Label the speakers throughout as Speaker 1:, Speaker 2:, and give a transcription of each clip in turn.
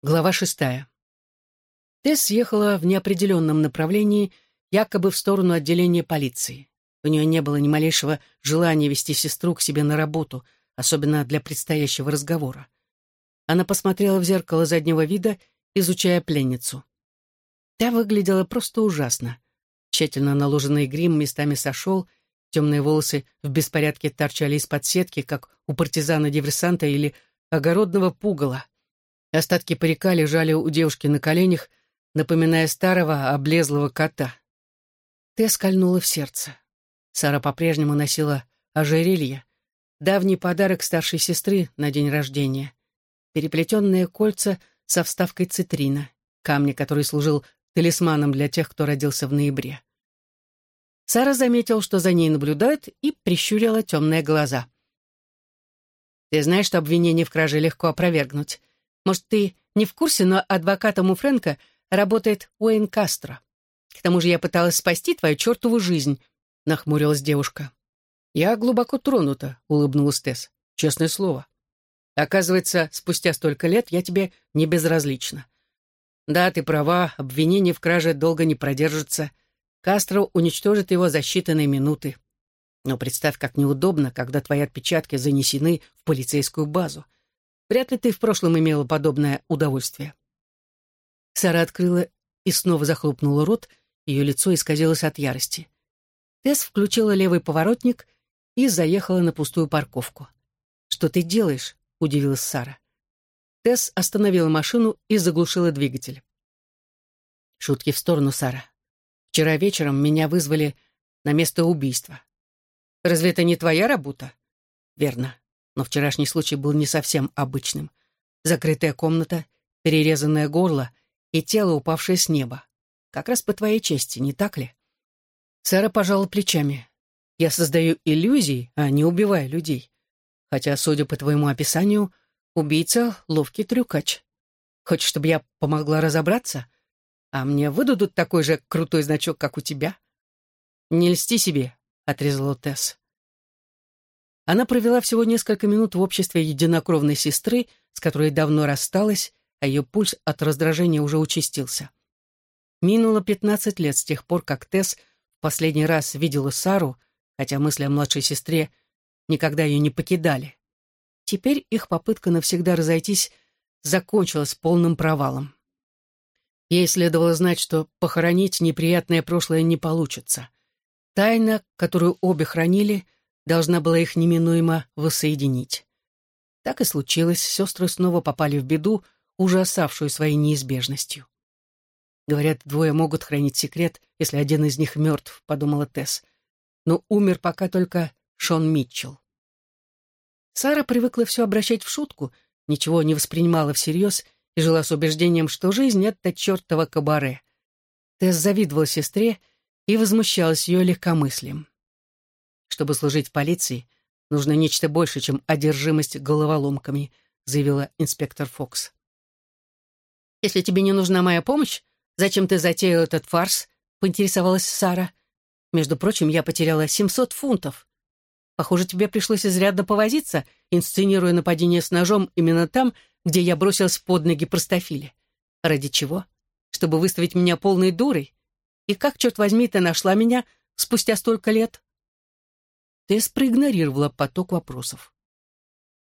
Speaker 1: Глава шестая. Тесс ехала в неопределенном направлении, якобы в сторону отделения полиции. У нее не было ни малейшего желания вести сестру к себе на работу, особенно для предстоящего разговора. Она посмотрела в зеркало заднего вида, изучая пленницу. Та выглядела просто ужасно. Тщательно наложенный грим местами сошел, темные волосы в беспорядке торчали из-под сетки, как у партизана-диверсанта или огородного пугала — Остатки парика лежали у девушки на коленях, напоминая старого облезлого кота. Ты скольнула в сердце. Сара по-прежнему носила ожерелье, давний подарок старшей сестры на день рождения. Переплетенные кольца со вставкой цитрина, камня, который служил талисманом для тех, кто родился в ноябре. Сара заметил, что за ней наблюдают, и прищурила темные глаза. «Ты знаешь, что обвинение в краже легко опровергнуть. Может, ты не в курсе, но адвокатом у Фрэнка работает Уэйн Кастро. К тому же я пыталась спасти твою чертову жизнь», — нахмурилась девушка. «Я глубоко тронута», — улыбнулась Тесс. «Честное слово. Оказывается, спустя столько лет я тебе не безразлична. Да, ты права, обвинение в краже долго не продержится. Кастро уничтожит его за считанные минуты. Но представь, как неудобно, когда твои отпечатки занесены в полицейскую базу. Вряд ли ты в прошлом имела подобное удовольствие. Сара открыла и снова захлопнула рот, ее лицо исказилось от ярости. Тесс включила левый поворотник и заехала на пустую парковку. «Что ты делаешь?» — удивилась Сара. Тесс остановила машину и заглушила двигатель. Шутки в сторону, Сара. Вчера вечером меня вызвали на место убийства. Разве это не твоя работа? Верно. Но вчерашний случай был не совсем обычным. Закрытая комната, перерезанное горло и тело, упавшее с неба. Как раз по твоей чести, не так ли? Сара пожала плечами. Я создаю иллюзии, а не убиваю людей. Хотя, судя по твоему описанию, убийца — ловкий трюкач. Хочешь, чтобы я помогла разобраться? А мне выдадут такой же крутой значок, как у тебя? Не льсти себе, — отрезала Тесс. Она провела всего несколько минут в обществе единокровной сестры, с которой давно рассталась, а ее пульс от раздражения уже участился. Минуло пятнадцать лет с тех пор, как Тесс в последний раз видела Сару, хотя мысли о младшей сестре никогда ее не покидали. Теперь их попытка навсегда разойтись закончилась полным провалом. Ей следовало знать, что похоронить неприятное прошлое не получится. Тайна, которую обе хранили — должна была их неминуемо воссоединить. Так и случилось, сестры снова попали в беду, ужасавшую своей неизбежностью. Говорят, двое могут хранить секрет, если один из них мертв, подумала Тесс. Но умер пока только Шон Митчелл. Сара привыкла все обращать в шутку, ничего не воспринимала всерьез и жила с убеждением, что жизнь — это чертова кабаре. Тесс завидовала сестре и возмущалась ее легкомыслием. Чтобы служить в полиции, нужно нечто больше, чем одержимость головоломками, заявила инспектор Фокс. «Если тебе не нужна моя помощь, зачем ты затеял этот фарс?» — поинтересовалась Сара. «Между прочим, я потеряла 700 фунтов. Похоже, тебе пришлось изрядно повозиться, инсценируя нападение с ножом именно там, где я бросилась под ноги простофили. Ради чего? Чтобы выставить меня полной дурой? И как, черт возьми, ты нашла меня спустя столько лет?» Тесс проигнорировала поток вопросов.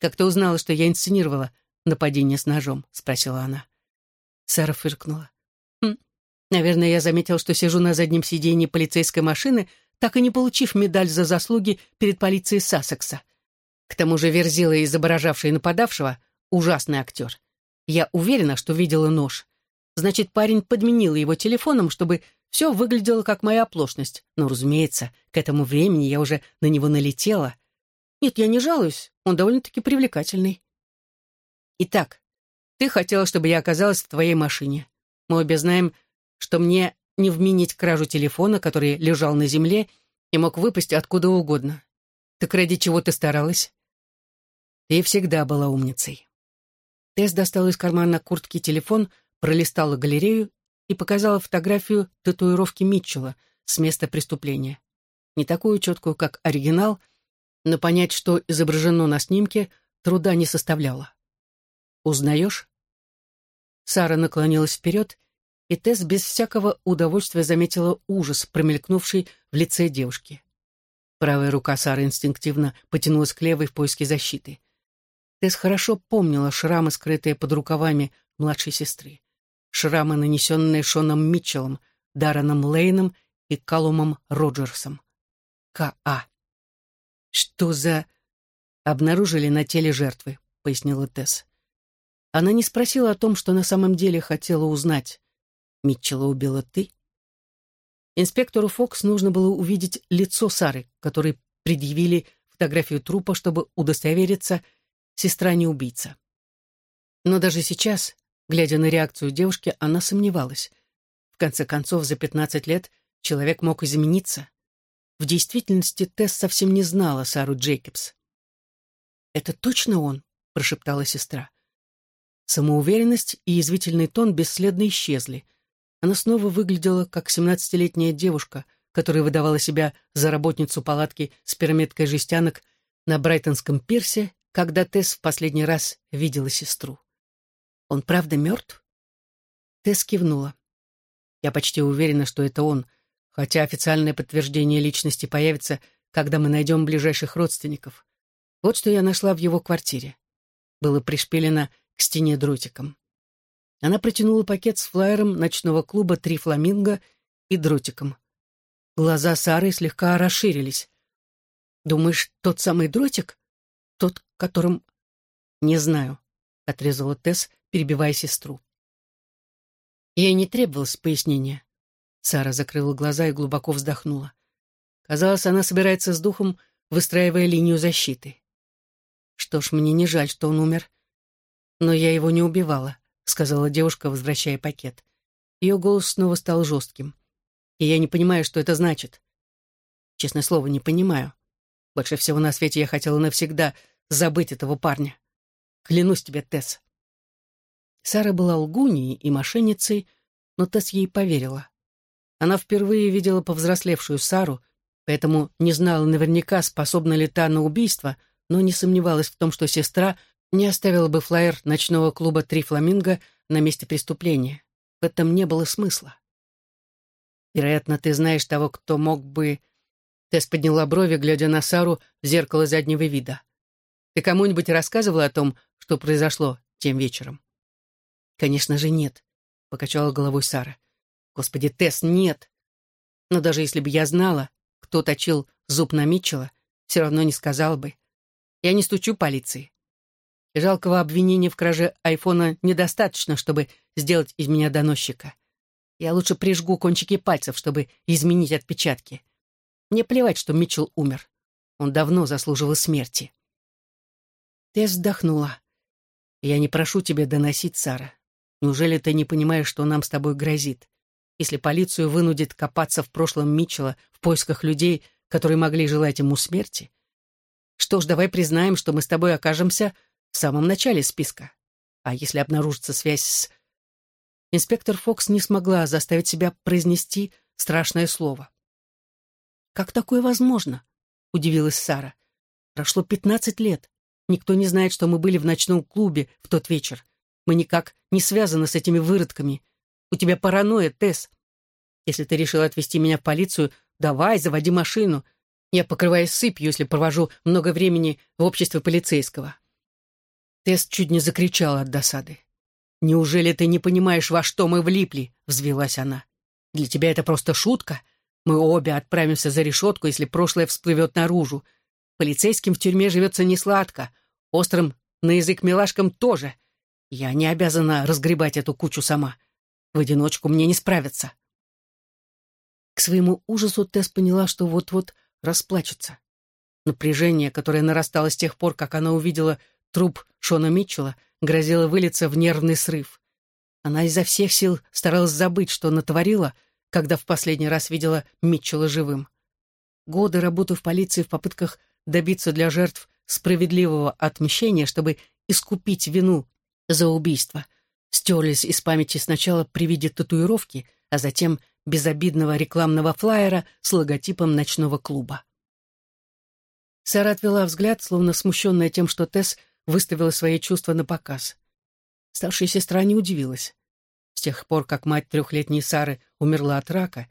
Speaker 1: «Как ты узнала, что я инсценировала нападение с ножом?» — спросила она. Сара фыркнула. «Хм, наверное, я заметил, что сижу на заднем сиденье полицейской машины, так и не получив медаль за заслуги перед полицией Сассекса. К тому же Верзила, изображавший нападавшего, ужасный актер. Я уверена, что видела нож. Значит, парень подменил его телефоном, чтобы все выглядело как моя оплошность, но, разумеется, к этому времени я уже на него налетела. Нет, я не жалуюсь, он довольно-таки привлекательный. Итак, ты хотела, чтобы я оказалась в твоей машине. Мы обе знаем, что мне не вменить кражу телефона, который лежал на земле и мог выпасть откуда угодно. Так ради чего ты старалась? Ты всегда была умницей. Тесс достала из кармана куртки телефон, пролистала галерею и показала фотографию татуировки Митчелла с места преступления. Не такую четкую, как оригинал, но понять, что изображено на снимке, труда не составляло. «Узнаешь?» Сара наклонилась вперед, и Тесс без всякого удовольствия заметила ужас, промелькнувший в лице девушки. Правая рука Сары инстинктивно потянулась к левой в поиске защиты. Тесс хорошо помнила шрамы, скрытые под рукавами младшей сестры. Шрамы, нанесенные Шоном Митчеллом, Дарреном Лейном и Калумом Роджерсом. К.А. «Что за...» «Обнаружили на теле жертвы», — пояснила Тесс. Она не спросила о том, что на самом деле хотела узнать. «Митчелла убила ты?» Инспектору Фокс нужно было увидеть лицо Сары, которой предъявили фотографию трупа, чтобы удостовериться, сестра не убийца. Но даже сейчас, глядя на реакцию девушки, она сомневалась. В конце концов, за 15 лет человек мог измениться. В действительности Тесс совсем не знала Сару Джейкобс. «Это точно он?» — прошептала сестра. Самоуверенность и язвительный тон бесследно исчезли. Она снова выглядела как семнадцатилетняя девушка, которая выдавала себя за работницу палатки с пирамидкой жестянок на Брайтонском пирсе, когда Тесс в последний раз видела сестру. «Он правда мертв?» Тесс кивнула. «Я почти уверена, что это он, хотя официальное подтверждение личности появится, когда мы найдем ближайших родственников. Вот что я нашла в его квартире. Было пришпилено к стене дротиком. Она протянула пакет с флаером ночного клуба «Три фламинго» и дротиком. Глаза Сары слегка расширились. «Думаешь, тот самый дротик? Тот, которым...» «Не знаю», — отрезала Тесс, перебивая сестру. Ей не требовалось пояснения. Сара закрыла глаза и глубоко вздохнула. Казалось, она собирается с духом, выстраивая линию защиты. Что ж, мне не жаль, что он умер. Но я его не убивала. — сказала девушка, возвращая пакет. Ее голос снова стал жестким. «И я не понимаю, что это значит. Честное слово, не понимаю. Больше всего на свете я хотела навсегда забыть этого парня. Клянусь тебе, Тесс». Сара была лгуньей и мошенницей, но Тесс ей поверила. Она впервые видела повзрослевшую Сару, поэтому не знала наверняка, способна ли та на убийство, но не сомневалась в том, что сестра не оставила бы флаер ночного клуба «Три фламинго» на месте преступления. В этом не было смысла. Вероятно, ты знаешь того, кто мог бы... Тесс подняла брови, глядя на Сару в зеркало заднего вида. Ты кому-нибудь рассказывала о том, что произошло тем вечером? Конечно же, нет, — покачала головой Сара. Господи, Тесс, нет. Но даже если бы я знала, кто точил зуб на Митчелла, все равно не сказал бы. Я не стучу полиции. Жалкого обвинения в краже айфона недостаточно, чтобы сделать из меня доносчика. Я лучше прижгу кончики пальцев, чтобы изменить отпечатки. Мне плевать, что Митчелл умер. Он давно заслуживал смерти. Тесс вздохнула. «Я не прошу тебя доносить, Сара. Неужели ты не понимаешь, что нам с тобой грозит? Если полицию вынудит копаться в прошлом Митчелла в поисках людей, которые могли желать ему смерти? Что ж, давай признаем, что мы с тобой окажемся в самом начале списка. А если обнаружится связь с... Инспектор Фокс не смогла заставить себя произнести страшное слово. «Как такое возможно?» — удивилась Сара. «Прошло пятнадцать лет. Никто не знает, что мы были в ночном клубе в тот вечер. Мы никак не связаны с этими выродками. У тебя паранойя, Тесс. Если ты решила отвезти меня в полицию, давай, заводи машину. Я покрываюсь сыпью, если провожу много времени в обществе полицейского. Тест чуть не закричала от досады. «Неужели ты не понимаешь, во что мы влипли?» — взвелась она. «Для тебя это просто шутка. Мы обе отправимся за решетку, если прошлое всплывет наружу. Полицейским в тюрьме живется несладко, острым на язык милашкам тоже. Я не обязана разгребать эту кучу сама. В одиночку мне не справиться». К своему ужасу Тесс поняла, что вот-вот расплачется. Напряжение, которое нарастало с тех пор, как она увидела Труп Шона Митчелла грозило вылиться в нервный срыв. Она изо всех сил старалась забыть, что натворила, когда в последний раз видела Митчелла живым. Годы работы в полиции в попытках добиться для жертв справедливого отмщения, чтобы искупить вину за убийство, стерлись из памяти сначала при виде татуировки, а затем безобидного рекламного флаера с логотипом ночного клуба. Сара отвела взгляд, словно смущенная тем, что Тесс выставила свои чувства на показ. Старшая сестра не удивилась. тех пор, как мать трехлетней Сары умерла от рака,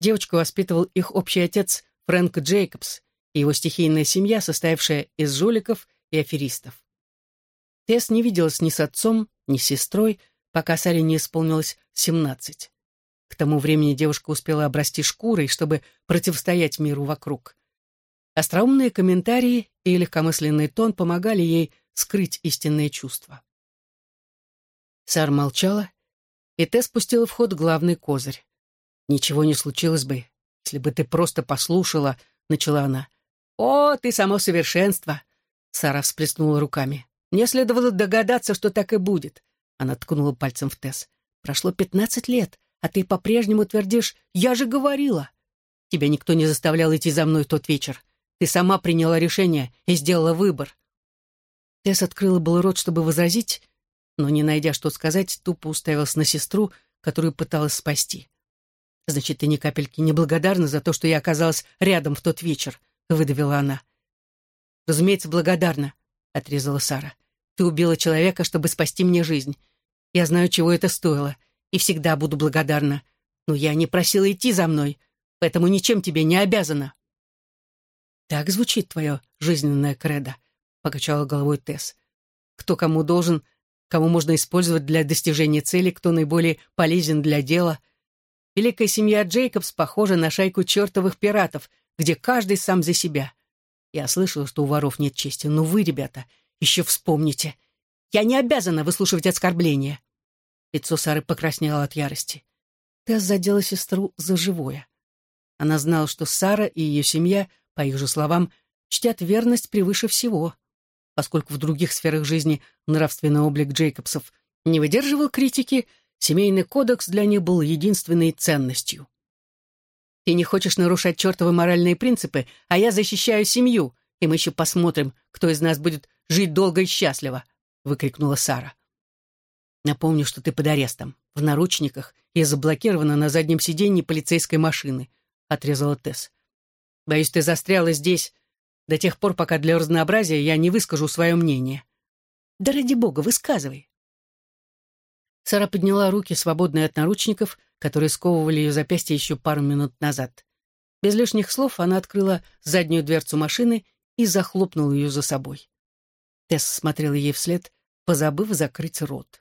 Speaker 1: девочку воспитывал их общий отец Фрэнк Джейкобс и его стихийная семья, состоявшая из жуликов и аферистов. Тесс не виделась ни с отцом, ни с сестрой, пока Саре не исполнилось семнадцать. К тому времени девушка успела обрасти шкурой, чтобы противостоять миру вокруг. Остроумные комментарии и легкомысленный тон помогали ей скрыть истинные чувства. Сар молчала, и Тесс пустила в ход главный козырь. «Ничего не случилось бы, если бы ты просто послушала», — начала она. «О, ты само совершенство!» Сара всплеснула руками. «Мне следовало догадаться, что так и будет». Она ткнула пальцем в Тесс. «Прошло пятнадцать лет, а ты по-прежнему твердишь «Я же говорила!» Тебя никто не заставлял идти за мной в тот вечер. Ты сама приняла решение и сделала выбор». Тесс открыла был рот, чтобы возразить, но, не найдя что сказать, тупо уставилась на сестру, которую пыталась спасти. «Значит, ты ни капельки не благодарна за то, что я оказалась рядом в тот вечер», — выдавила она. «Разумеется, благодарна», — отрезала Сара. «Ты убила человека, чтобы спасти мне жизнь. Я знаю, чего это стоило, и всегда буду благодарна. Но я не просила идти за мной, поэтому ничем тебе не обязана». «Так звучит твое жизненное кредо», — покачала головой Тесс. «Кто кому должен, кому можно использовать для достижения цели, кто наиболее полезен для дела. Великая семья Джейкобс похожа на шайку чертовых пиратов, где каждый сам за себя. Я слышала, что у воров нет чести, но вы, ребята, еще вспомните. Я не обязана выслушивать оскорбления. Лицо Сары покраснело от ярости. Тесс задела сестру за живое. Она знала, что Сара и ее семья, по их же словам, чтят верность превыше всего — Поскольку в других сферах жизни нравственный облик Джейкобсов не выдерживал критики, семейный кодекс для них был единственной ценностью. «Ты не хочешь нарушать чертовы моральные принципы, а я защищаю семью, и мы еще посмотрим, кто из нас будет жить долго и счастливо», — выкрикнула Сара. «Напомню, что ты под арестом, в наручниках и заблокирована на заднем сиденье полицейской машины», — отрезала Тесс. «Боюсь, ты застряла здесь, до тех пор, пока для разнообразия я не выскажу свое мнение. Да ради бога, высказывай. Сара подняла руки, свободные от наручников, которые сковывали ее запястье еще пару минут назад. Без лишних слов она открыла заднюю дверцу машины и захлопнула ее за собой. Тесс смотрела ей вслед, позабыв закрыть рот.